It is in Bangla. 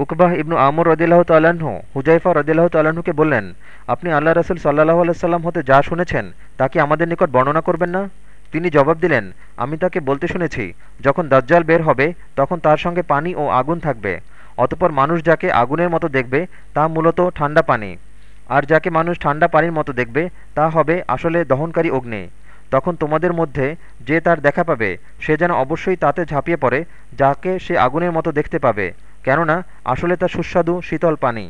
উকবাহ ইবনু আমর রদিল্লাহ তাল্লাহ্ন হুজাইফা রদিল্লাহ তাল্লাহ্নকে বললেন, আপনি আল্লাহ রসুল সাল্লাহ আলাইসাল্লাম হতে যা শুনেছেন, তা কি আমাদের নিকট বর্ণনা করবেন না? তিনি জবাব দিলেন, আমি তাকে বলতে শুনেছি, যখন দাজ্জাল বের হবে, তখন তার সঙ্গে পানি ও আগুন থাকবে, অতপর মানুষ যাকে আগুনের মতো দেখবে, তা মূলত ঠান্ডা পানি, আর যাকে মানুষ ঠান্ডা পানির মতো দেখবে, তা হবে আসলে দহনকারী অগ্নি। তখন তোমাদের মধ্যে যে তার দেখা পাবে, সে যেন অবশ্যই তাতে ঝাঁপিয়ে পড়ে, যাকে সে আগুনের মতো দেখতে পাবে। কেননা আসলে তা সুস্বাদু শীতল পানি।